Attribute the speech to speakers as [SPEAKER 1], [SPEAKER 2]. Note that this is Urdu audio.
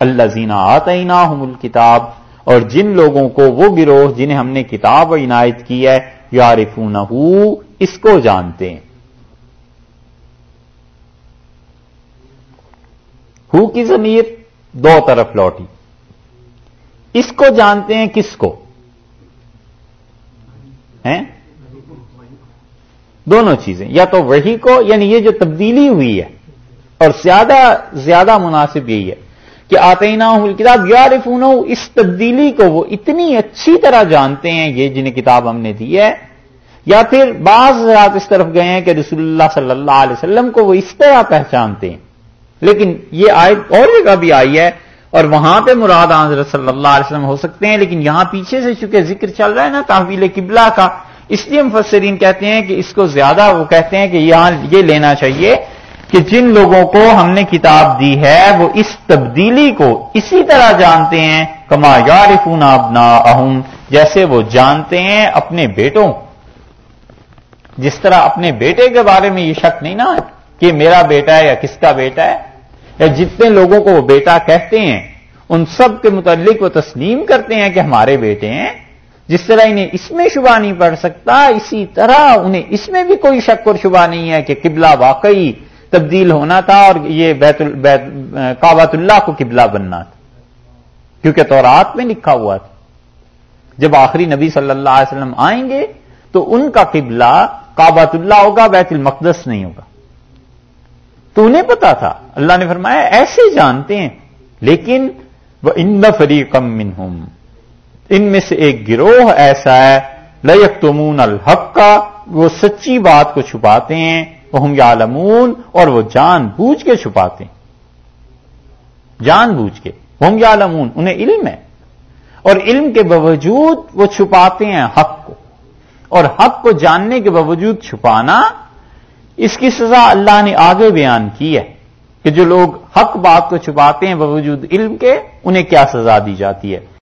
[SPEAKER 1] اللہ زینا آتعینہ کتاب اور جن لوگوں کو وہ گروہ جنہیں ہم نے کتاب عنایت کی ہے یارفون اس کو جانتے ہیں۔ ہو کی ضمیر؟ دو طرف لوٹی۔ اس کو جانتے ہیں کس کو؟ ہیں؟ دونوں چیزیں۔ یا تو وہی کو یعنی یہ جو تبدیلی ہوئی ہے، اور زیادہ زیادہ مناسب یہی ہے۔ کہ آتے نہ کتاب یارفون اس تبدیلی کو وہ اتنی اچھی طرح جانتے ہیں، یہ جنہیں کتاب ہم نے دی ہے، یا پھر بعض رات اس طرف گئے ہیں کہ رسول اللہ صلی اللہ علیہ وسلم کو وہ اس طرح پہچانتے ہیں۔ لیکن یہ آئے اور جگہ بھی آئی ہے اور وہاں پہ مراد حضرت صلی اللہ علیہ وسلم ہو سکتے ہیں، لیکن یہاں پیچھے سے چونکہ ذکر چل رہا ہے نا تحویل قبلہ کا، اس لیے مفسرین کہتے ہیں کہ اس کو زیادہ وہ کہتے ہیں کہ یہاں یہ لینا چاہیے کہ جن لوگوں کو ہم نے کتاب دی ہے وہ اس تبدیلی کو اسی طرح جانتے ہیں، کما یارفون ابنا اہم جیسے وہ جانتے ہیں اپنے بیٹوں۔ جس طرح اپنے بیٹے کے بارے میں یہ شک نہیں نا کہ میرا بیٹا ہے یا کس کا بیٹا ہے؟ یا جتنے لوگوں کو وہ بیٹا کہتے ہیں، ان سب کے متعلق وہ تسلیم کرتے ہیں کہ ہمارے بیٹے ہیں۔ جس طرح انہیں اس میں شبہ نہیں پڑ سکتا، اسی طرح انہیں اس میں بھی کوئی شک اور شبہ نہیں ہے کہ قبلہ واقعی تبدیل ہونا تھا اور یہ بیت کابت اللہ کو قبلہ بننا تھا۔ کیونکہ تورات میں لکھا ہوا تھا۔ جب آخری نبی صلی اللہ علیہ وسلم آئیں گے تو ان کا قبلہ کابت اللہ ہوگا، بیت المقدس نہیں ہوگا۔ تو انہیں پتا تھا۔ اللہ نے فرمایا، ایسے جانتے ہیں۔ لیکن وہ ان فری کم ان میں سے ایک گروہ ایسا ہے لیک تمون الحق۔ کا وہ سچی بات کو چھپاتے ہیں۔ وہ ہم اور وہ جان بوجھ کے چھپاتے ہیں۔ جان بوجھ کے۔ وہ ہم انہیں علم ہے۔ اور علم کے باوجود وہ چھپاتے ہیں حق کو۔ اور حق کو جاننے کے باوجود چھپانا، اس کی سزا اللہ نے آگے بیان کی ہے کہ جو لوگ حق بات کو چھپاتے ہیں باوجود علم کے، انہیں کیا سزا دی جاتی ہے؟